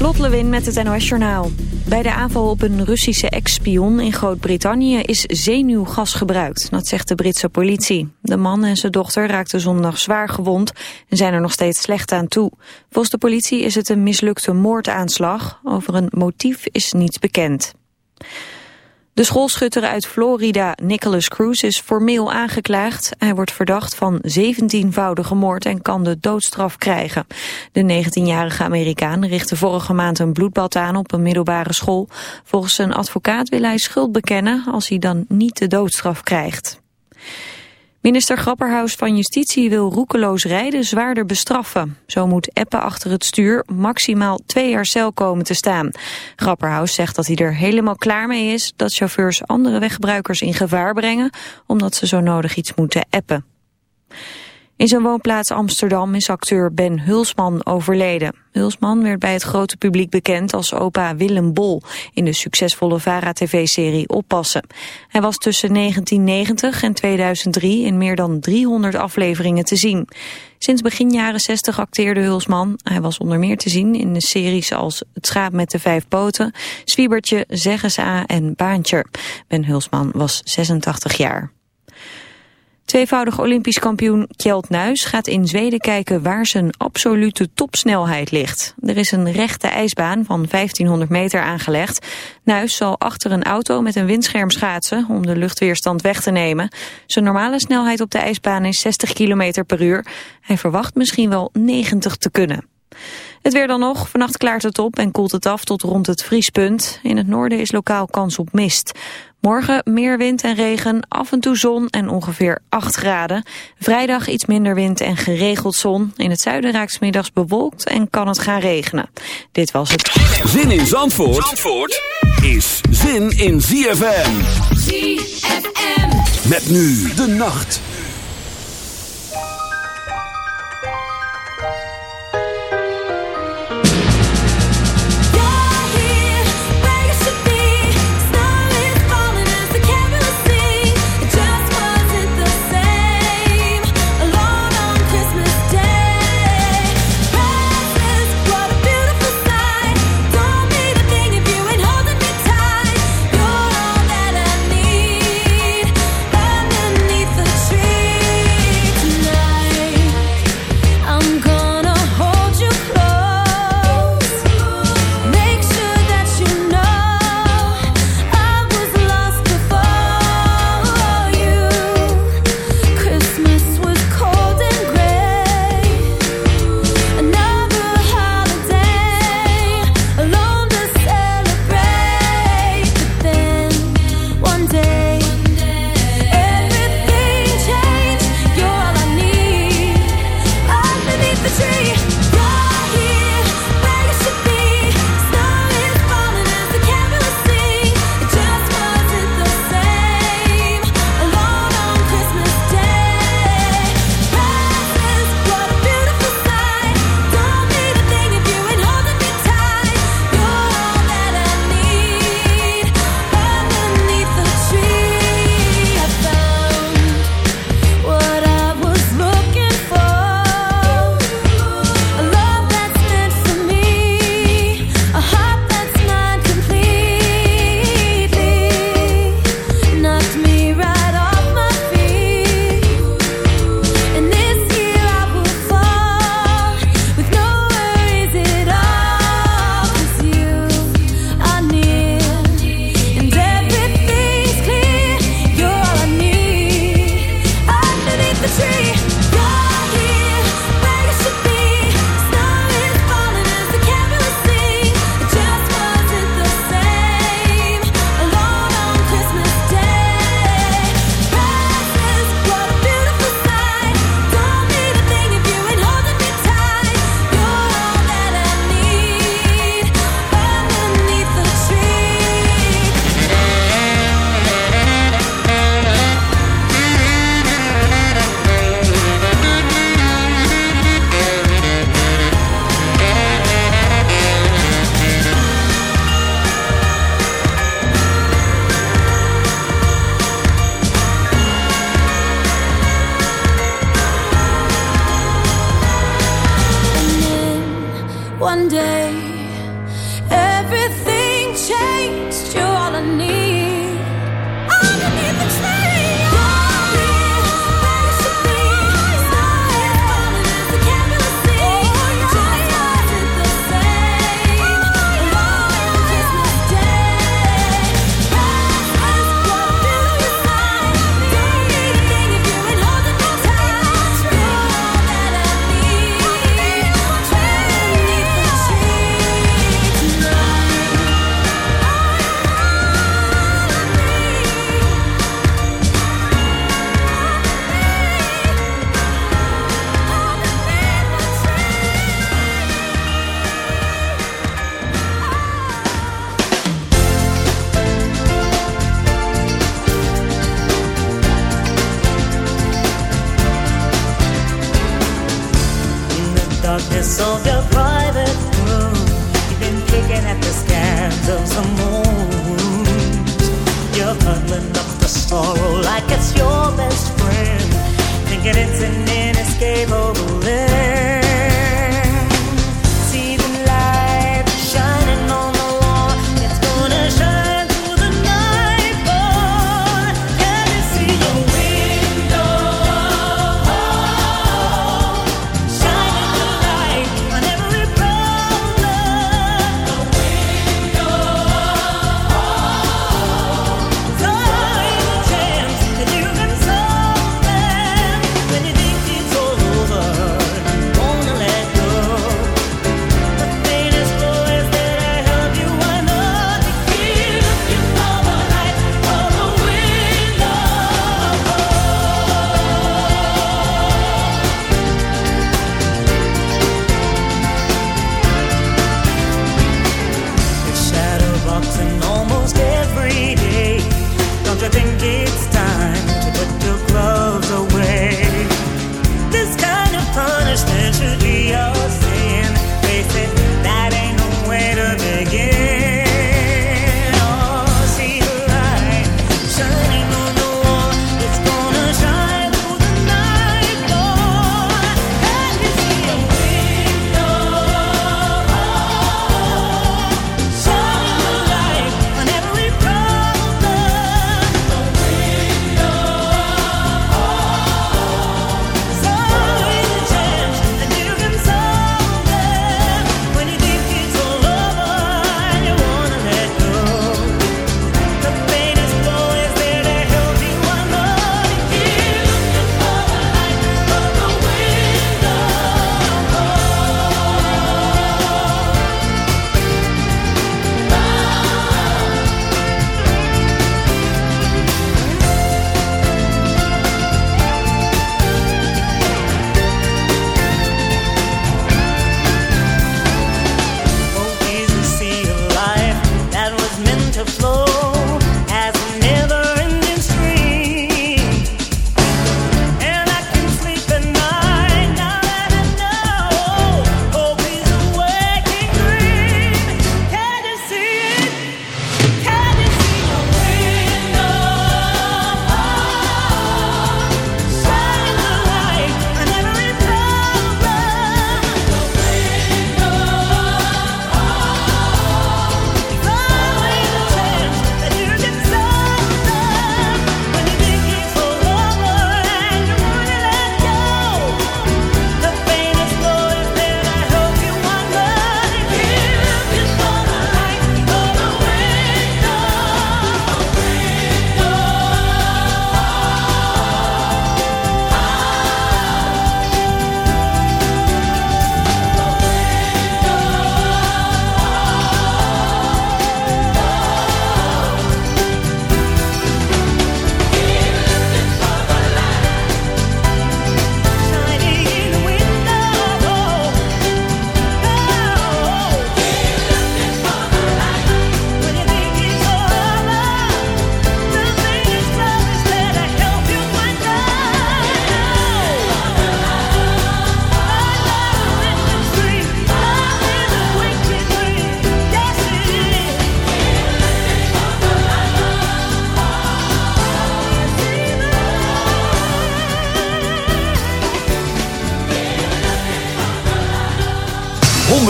Lot Lewin met het NOS Journaal. Bij de aanval op een Russische ex-spion in Groot-Brittannië is zenuwgas gebruikt. Dat zegt de Britse politie. De man en zijn dochter raakten zondag zwaar gewond en zijn er nog steeds slecht aan toe. Volgens de politie is het een mislukte moordaanslag. Over een motief is niets bekend. De schoolschutter uit Florida, Nicholas Cruz, is formeel aangeklaagd. Hij wordt verdacht van 17-voudige moord en kan de doodstraf krijgen. De 19-jarige Amerikaan richtte vorige maand een bloedbad aan op een middelbare school. Volgens zijn advocaat wil hij schuld bekennen als hij dan niet de doodstraf krijgt. Minister Grapperhaus van Justitie wil roekeloos rijden zwaarder bestraffen. Zo moet Eppen achter het stuur maximaal twee jaar cel komen te staan. Grapperhaus zegt dat hij er helemaal klaar mee is dat chauffeurs andere weggebruikers in gevaar brengen omdat ze zo nodig iets moeten appen. In zijn woonplaats Amsterdam is acteur Ben Hulsman overleden. Hulsman werd bij het grote publiek bekend als opa Willem Bol... in de succesvolle VARA-tv-serie Oppassen. Hij was tussen 1990 en 2003 in meer dan 300 afleveringen te zien. Sinds begin jaren 60 acteerde Hulsman. Hij was onder meer te zien in de series als Het schaap met de vijf poten... Zwiebertje, Zeggensa en Baantje. Ben Hulsman was 86 jaar. Tweevoudig Olympisch kampioen Kjeld Nuis gaat in Zweden kijken waar zijn absolute topsnelheid ligt. Er is een rechte ijsbaan van 1500 meter aangelegd. Nuis zal achter een auto met een windscherm schaatsen om de luchtweerstand weg te nemen. Zijn normale snelheid op de ijsbaan is 60 km per uur. Hij verwacht misschien wel 90 te kunnen. Het weer dan nog. Vannacht klaart het op en koelt het af tot rond het vriespunt. In het noorden is lokaal kans op mist. Morgen meer wind en regen, af en toe zon en ongeveer 8 graden. Vrijdag iets minder wind en geregeld zon. In het zuiden raakt het middags bewolkt en kan het gaan regenen. Dit was het. Zin in Zandvoort, Zandvoort is zin in ZFM. ZFM. Met nu de nacht.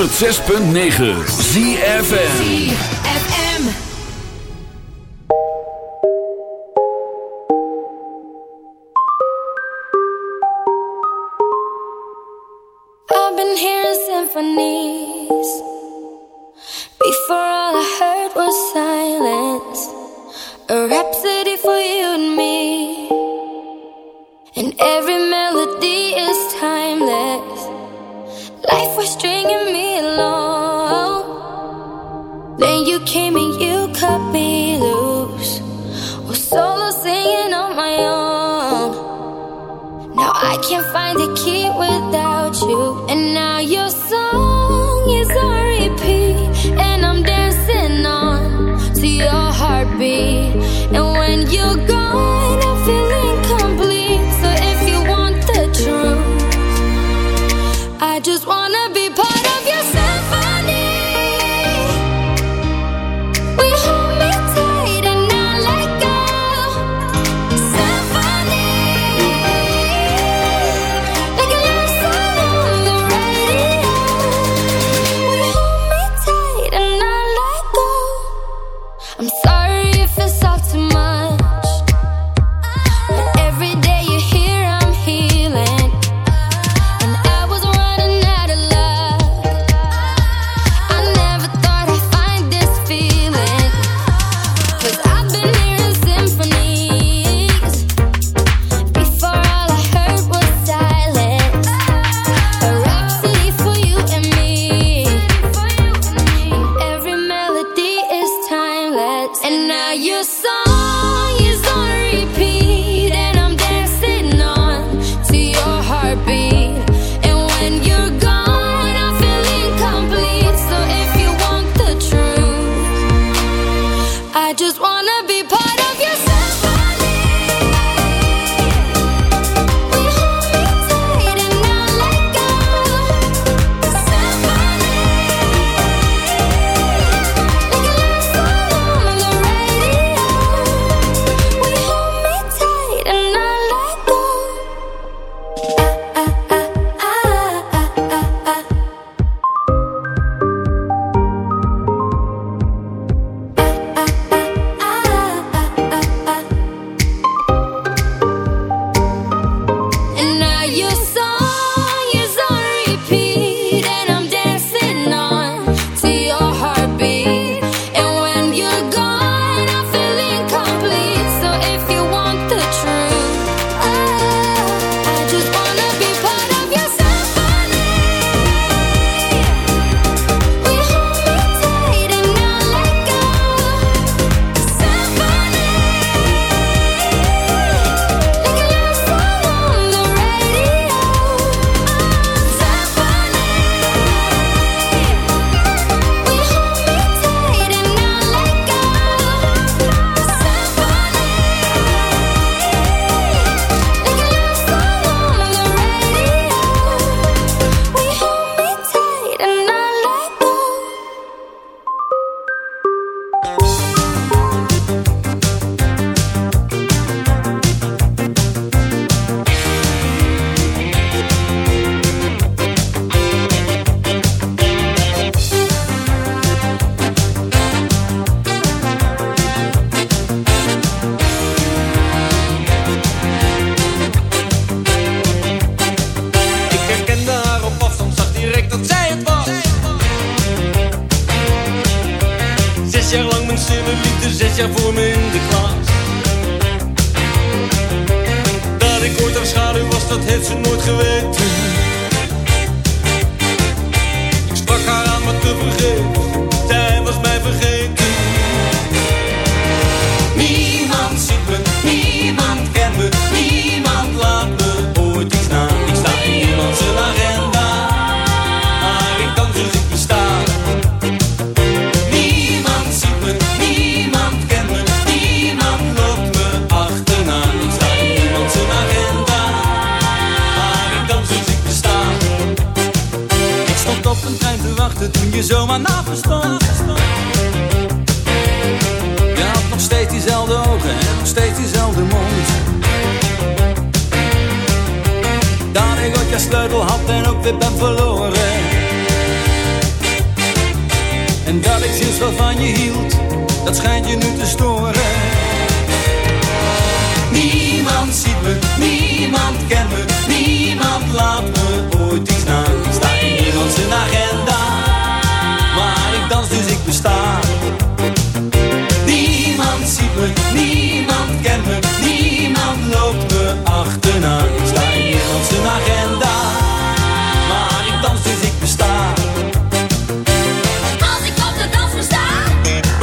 106.9 ZFM. En dat ik zin wel van je hield, dat schijnt je nu te storen. Niemand ziet me, niemand kent me, niemand laat me ooit iets na. Sta in niemand agenda, maar ik dans dus ik besta. Niemand ziet me, niemand kent me, niemand loopt me achterna.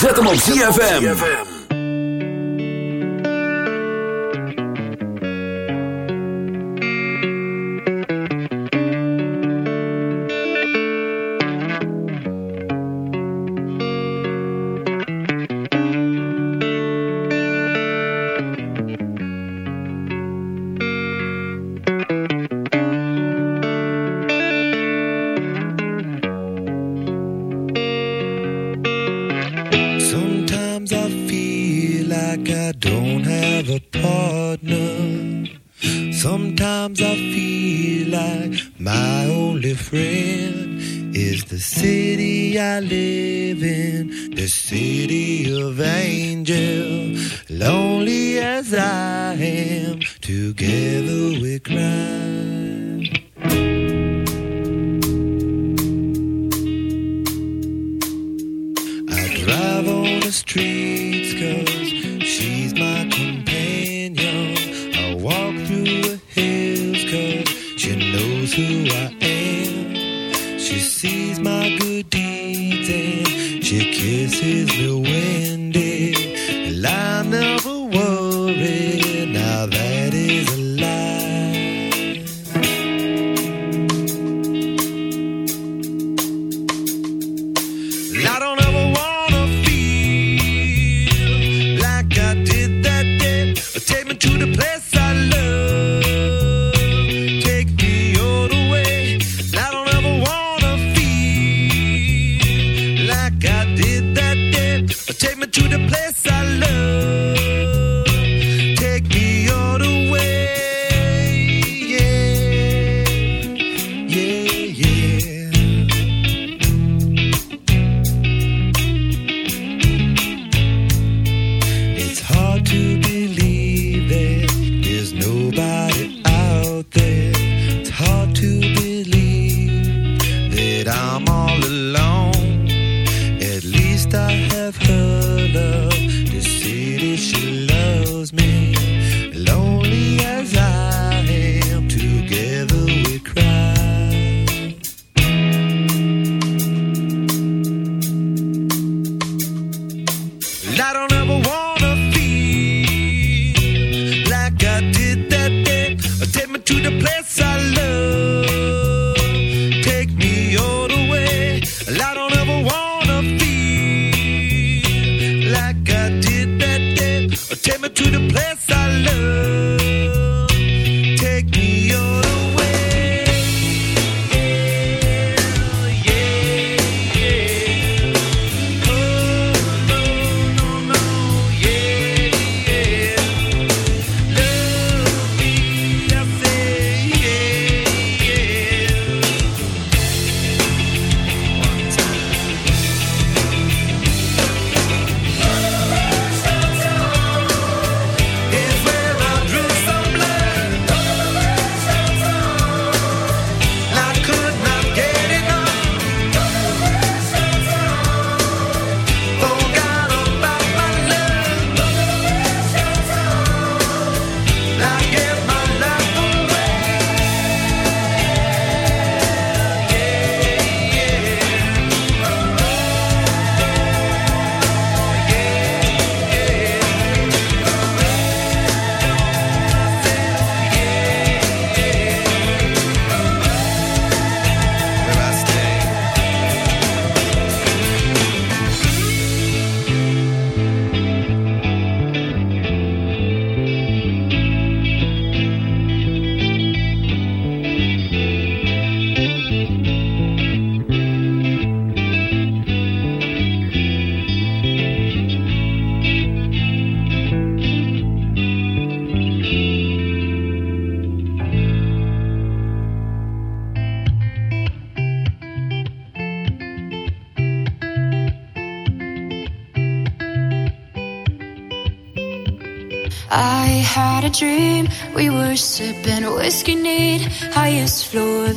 Zet hem op ZFM.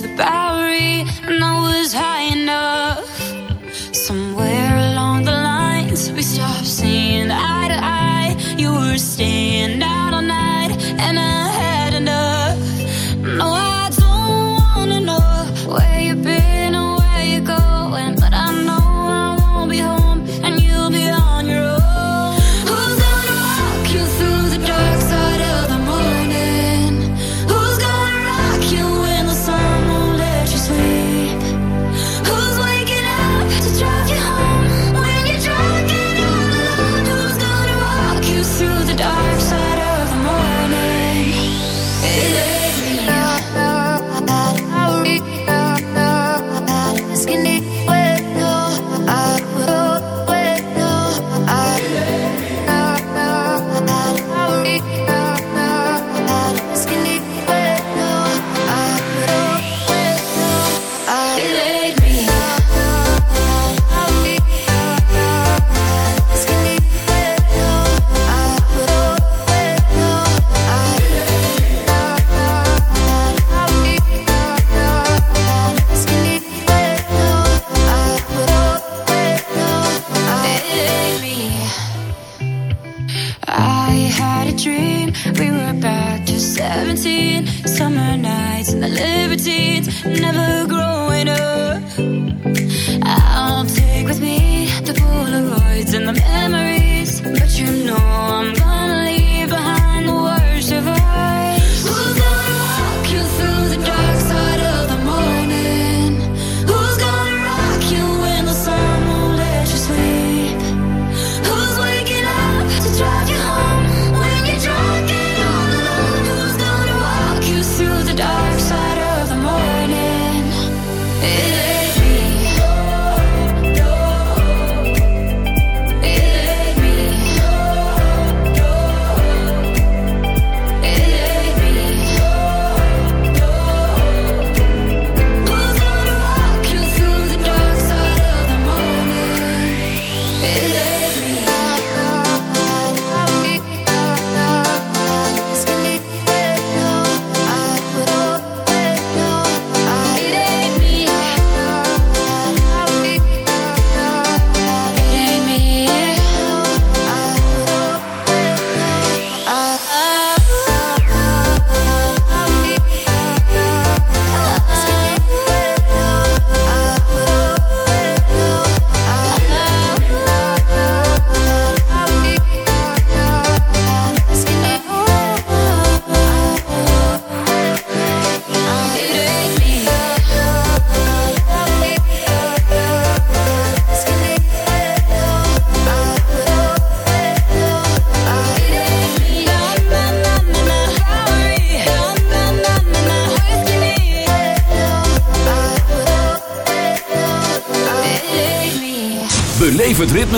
the back.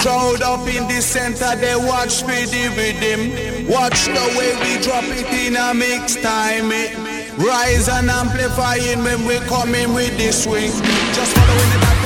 Crowd up in the center, they watch me with rhythm. Watch the way we drop it in a mix time. It rise and amplifying when we coming with the swing. Just following the back.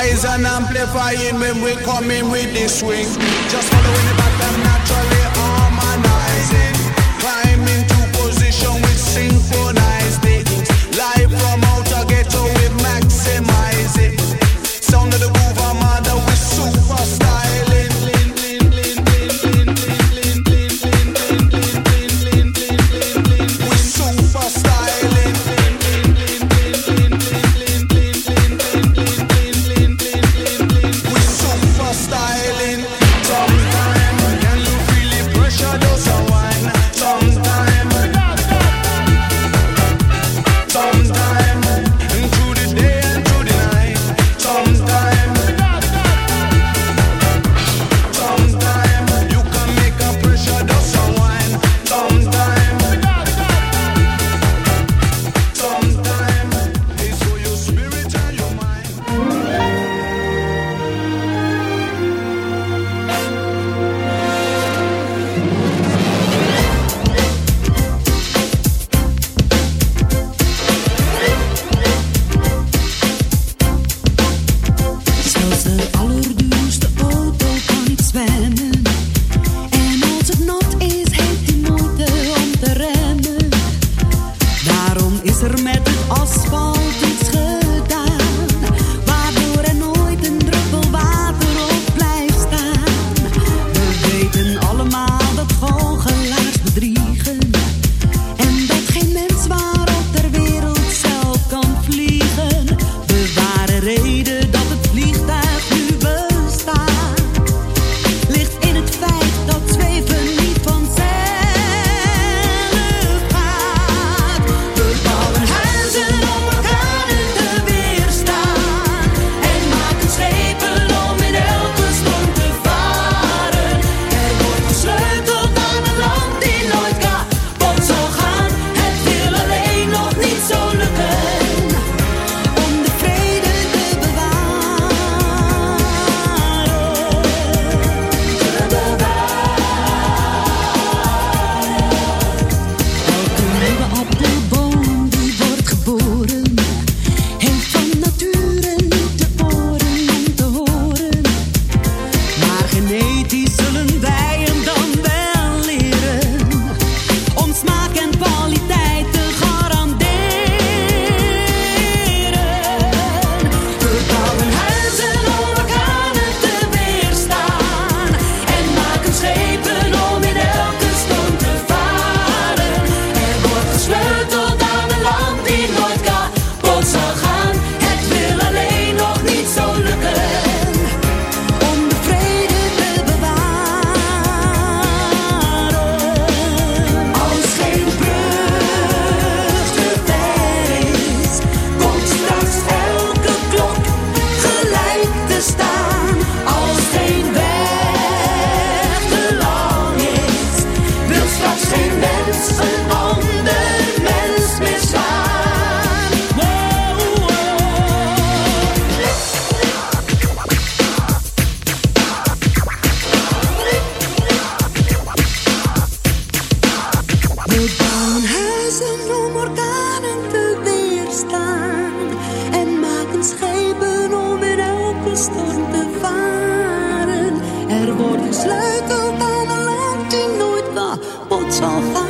rise and amplifying when we coming with the swing. Just following the back naturally. storm bevaren. Er wordt een sleutel aan een land die nooit was, wat zal gaan.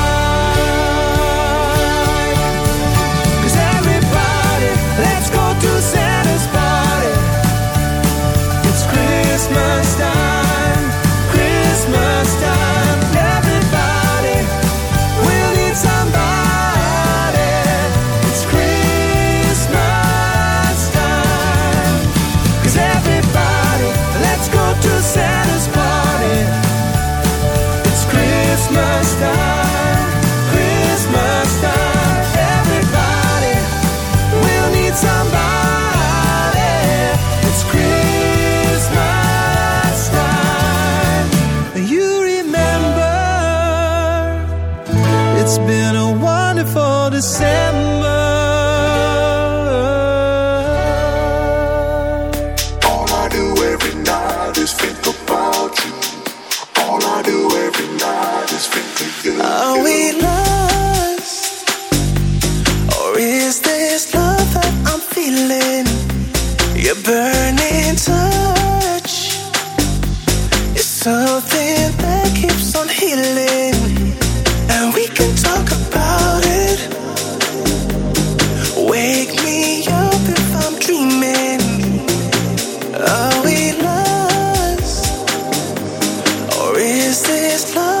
Is this love?